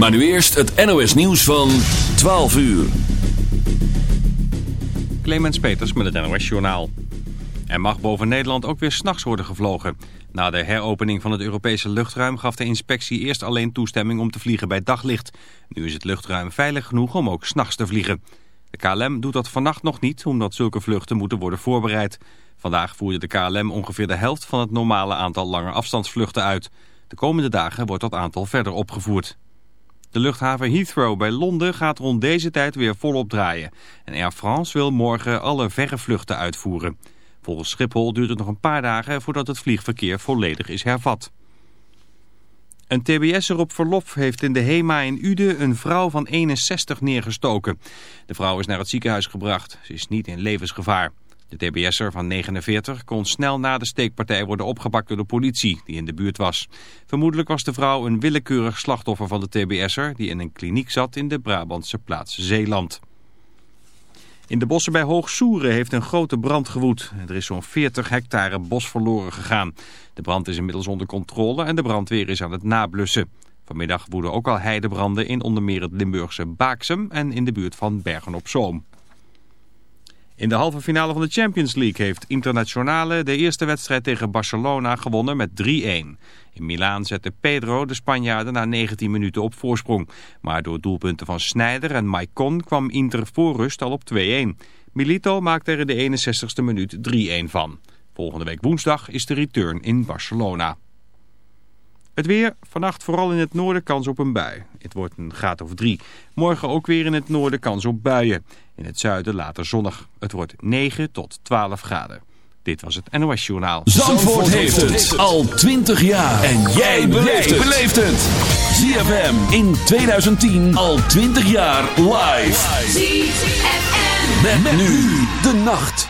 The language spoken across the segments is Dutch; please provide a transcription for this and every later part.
Maar nu eerst het NOS nieuws van 12 uur. Clemens Peters met het NOS Journaal. Er mag boven Nederland ook weer s'nachts worden gevlogen. Na de heropening van het Europese luchtruim gaf de inspectie eerst alleen toestemming om te vliegen bij daglicht. Nu is het luchtruim veilig genoeg om ook s'nachts te vliegen. De KLM doet dat vannacht nog niet, omdat zulke vluchten moeten worden voorbereid. Vandaag voerde de KLM ongeveer de helft van het normale aantal lange afstandsvluchten uit. De komende dagen wordt dat aantal verder opgevoerd. De luchthaven Heathrow bij Londen gaat rond deze tijd weer volop draaien. En Air France wil morgen alle verre vluchten uitvoeren. Volgens Schiphol duurt het nog een paar dagen voordat het vliegverkeer volledig is hervat. Een tbs'er op verlof heeft in de HEMA in Uden een vrouw van 61 neergestoken. De vrouw is naar het ziekenhuis gebracht. Ze is niet in levensgevaar. De tbs'er van 49 kon snel na de steekpartij worden opgepakt door de politie die in de buurt was. Vermoedelijk was de vrouw een willekeurig slachtoffer van de tbs'er die in een kliniek zat in de Brabantse plaats Zeeland. In de bossen bij Hoogsoeren heeft een grote brand gewoed. Er is zo'n 40 hectare bos verloren gegaan. De brand is inmiddels onder controle en de brandweer is aan het nablussen. Vanmiddag woeden ook al heidebranden in onder meer het Limburgse Baaksem en in de buurt van Bergen op Zoom. In de halve finale van de Champions League heeft Internationale de eerste wedstrijd tegen Barcelona gewonnen met 3-1. In Milaan zette Pedro de Spanjaarden na 19 minuten op voorsprong. Maar door doelpunten van Sneijder en Maicon kwam Inter voor rust al op 2-1. Milito maakte er in de 61ste minuut 3-1 van. Volgende week woensdag is de return in Barcelona. Het weer, vannacht vooral in het noorden kans op een bui. Het wordt een graad of drie. Morgen ook weer in het noorden kans op buien. In het zuiden later zonnig. Het wordt 9 tot 12 graden. Dit was het NOS Journaal. Zandvoort, heeft het al 20 jaar. En jij beleeft het. ZFM in 2010 al 20 jaar live. ZFM. Met, nu de nacht.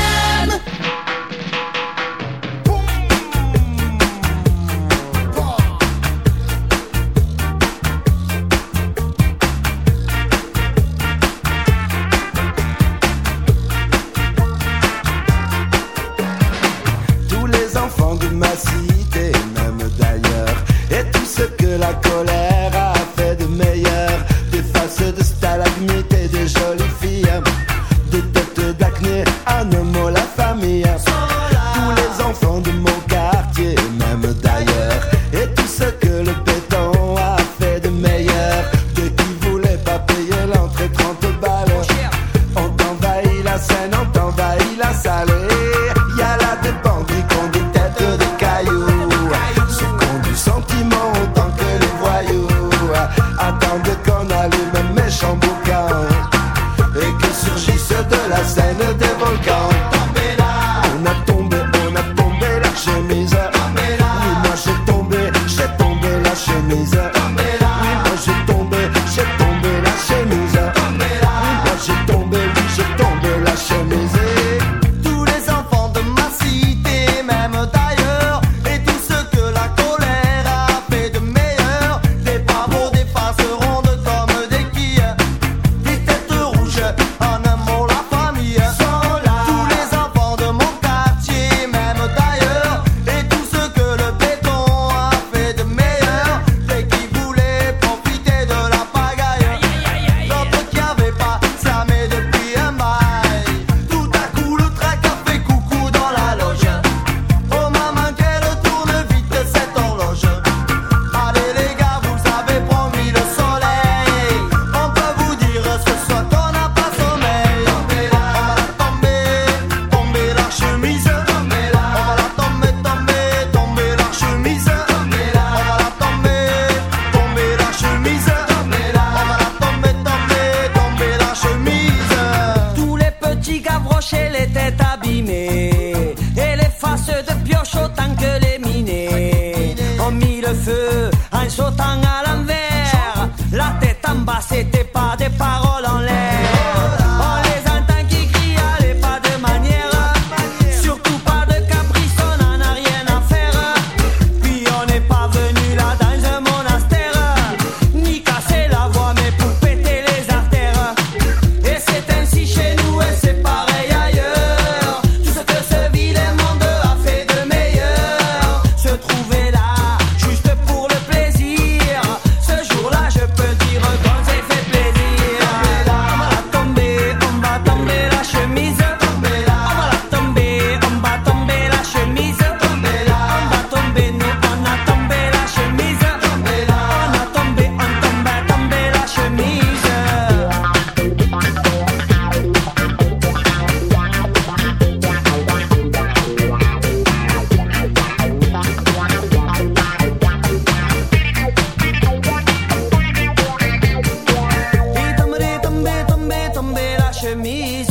Me.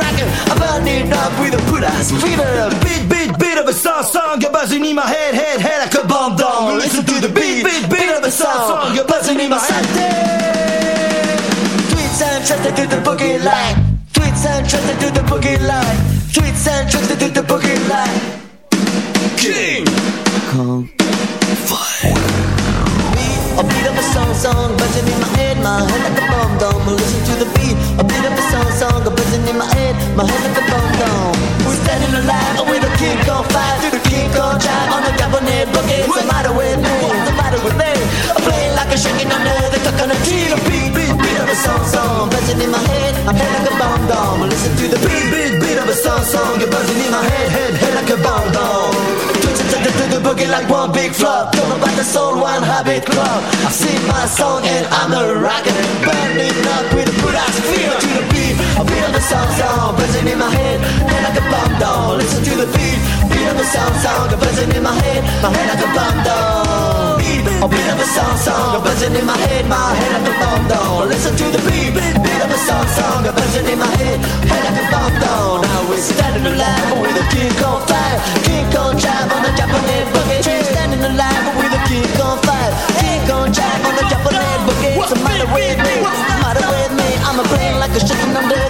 A rocker, I'm burning up with a put ass fever. Beat, beat, beat of a song, song, you're buzzing in my head, head, head like a bomb doll. Listen to the beat, beat, beat of a song, song, you're buzzing in my head. Tweets and trusted to the boogie line. Tweets and trusted to the boogie line. Tweets and trusted to the boogie line. King Kong Fire. A beat of a song, song, buzzing in my head, my head like a bomb dome. Listen to the beat my head, like a bomb dome. We're standing alive with a king on fire, through the king on drive on the cabinet boogie. What's the matter with me? What's the matter with me? I'm playing like a shaking under the coconut tree. The beat, beat, beat of a song, song, buzzing in my head, my head like a bomb dome. Listen to the beat, beat, beat of a song, song, you're buzzing in my head, head, head like a bomb. Twitching to the, boogie like one big flop. Talking about the soul, one habit club. I sing my song and I'm a rocker. Burning up with a good ass feel to the beat of the song, song, buzzing in my head, head like a bomb down. Listen to the beat, beat of the song, song, buzzing in my head, my head like a bomb down. Beat, a beat of song song, a buzzing in my head, my head like a bomb down. Listen to the beat, beat, of a song song, a buzzing in my head, head like a bomb down. Now we're standing alive with a kick on fire, kick on jive on the Japanese boogie. We're standing alive with a kick on fire, kick on jive on the Japanese boogie. What's the matter with me? What's the matter with me? I'm a brain like a chicken under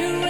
To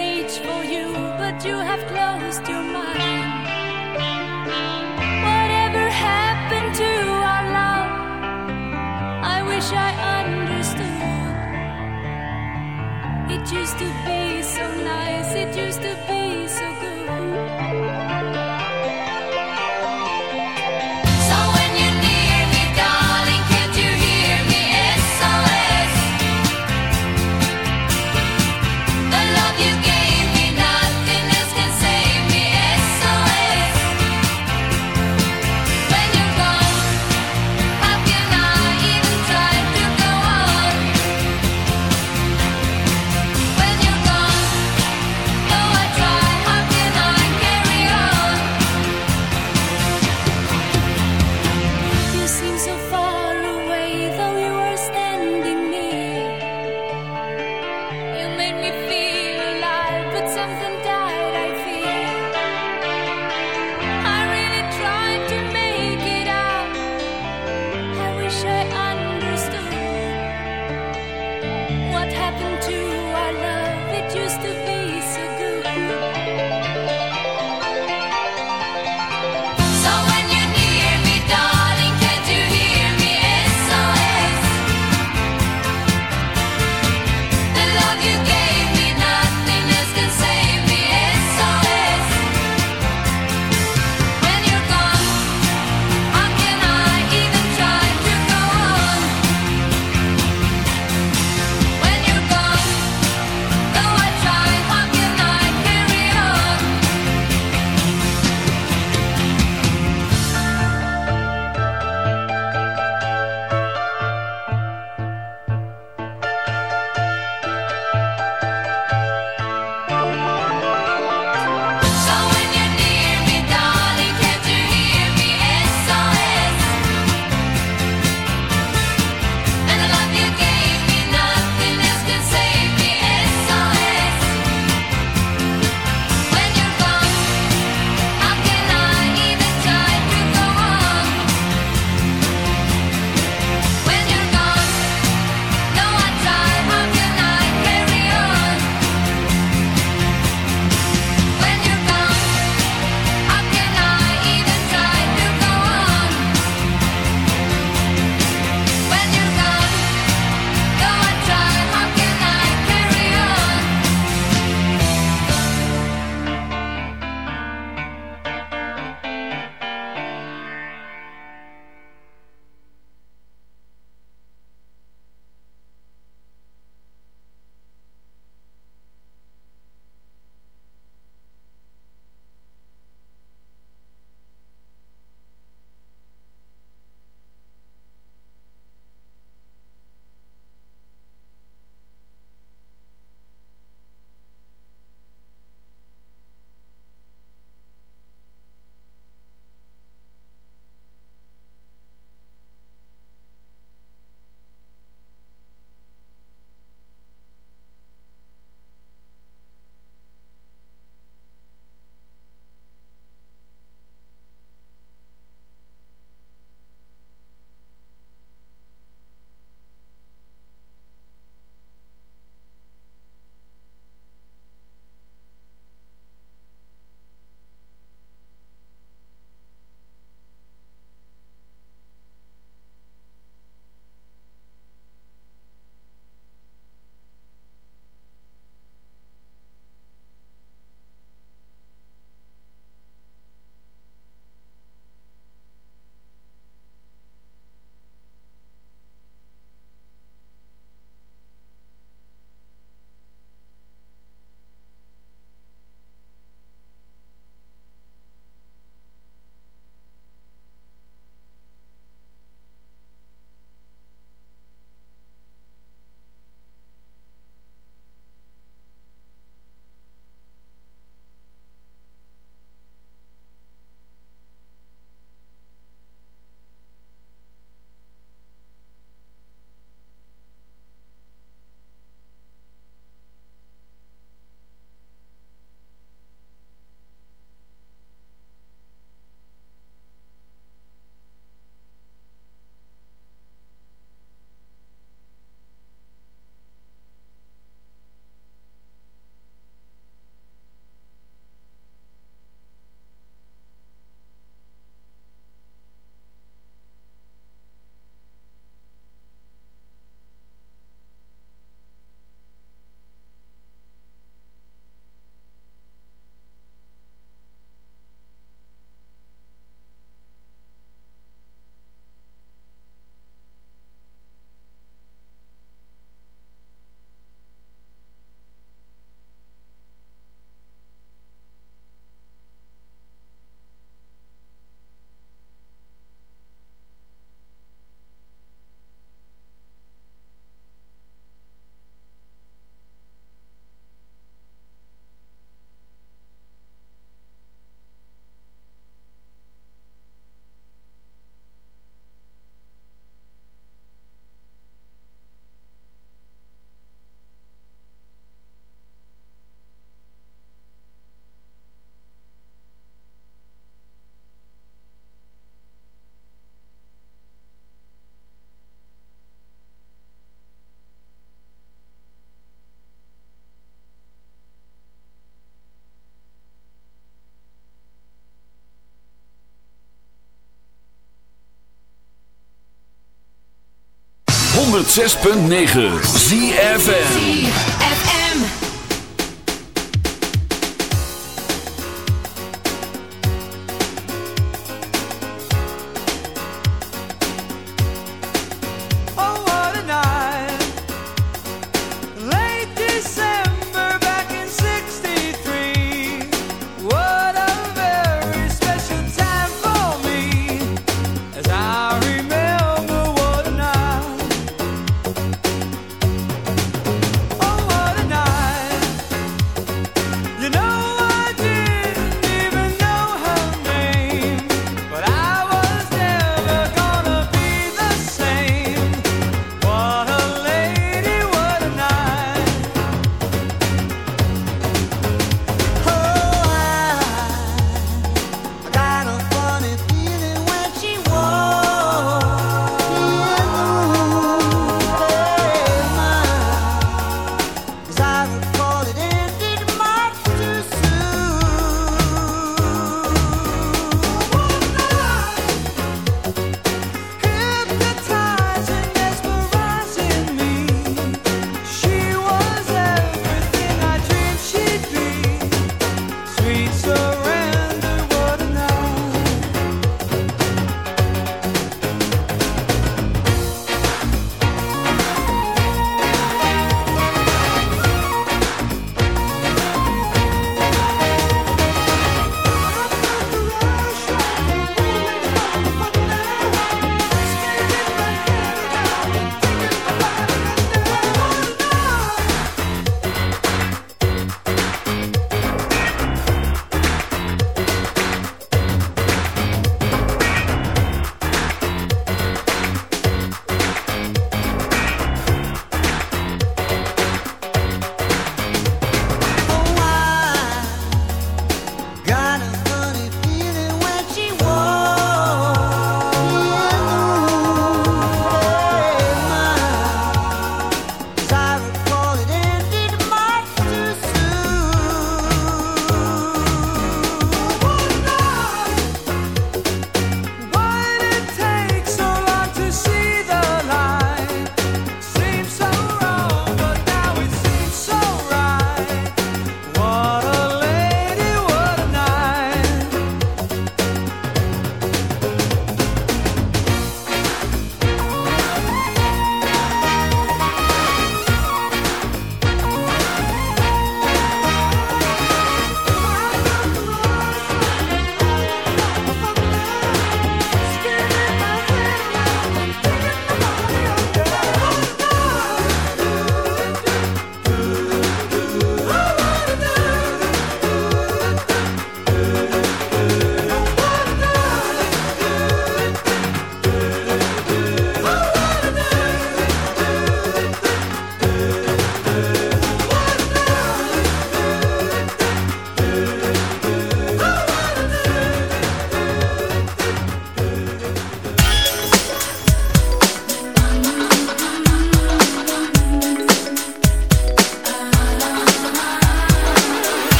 106.9 ZFM.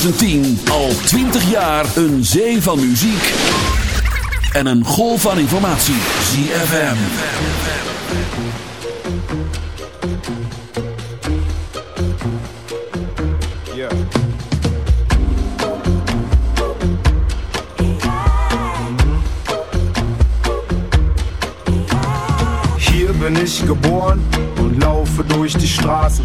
2010 al 20 jaar een zee van muziek en een golf van informatie. ZFM. Yeah. Hier bin ich geboren und laufe durch die Straßen.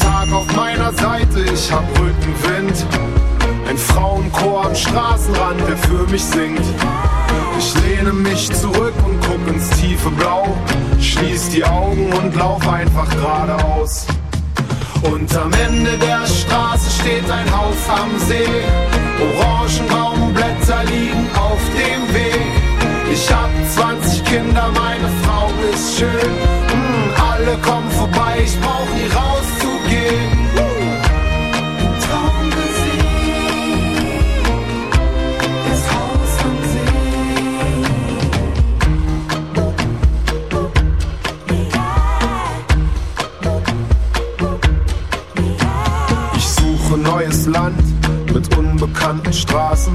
Tag auf meiner Seite, ich hab Rückenwind. Ein Frauenchor am Straßenrand, der für mich singt. Ich lehne mich zurück und guck ins tiefe Blau. Schließ die Augen und lauf einfach geradeaus. Und am Ende der Straße steht ein Haus am See. Orangenbaumblätter liegen auf dem Weg. Ich hab 20 Kinder, meine Frau ist schön. Mm, alle kommen vorbei, ich brauch nie rauszugehen. Land mit unbekannten Straßen.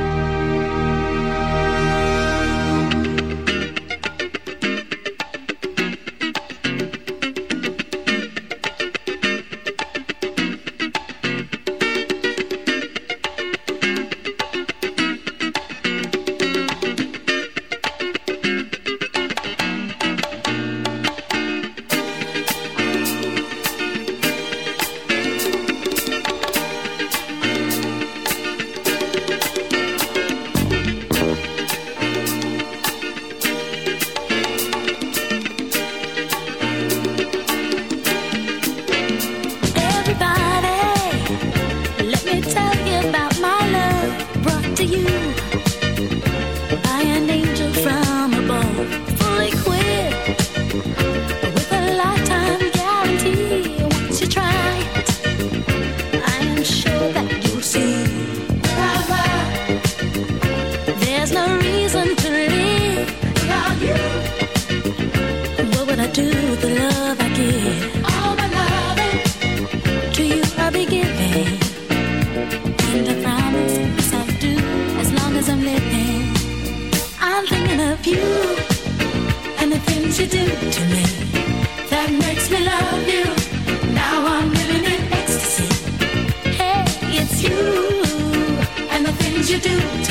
You do